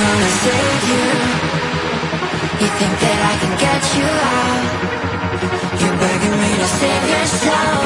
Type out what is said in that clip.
gonna save you. You think that I can get you out? You're begging me to save yourself.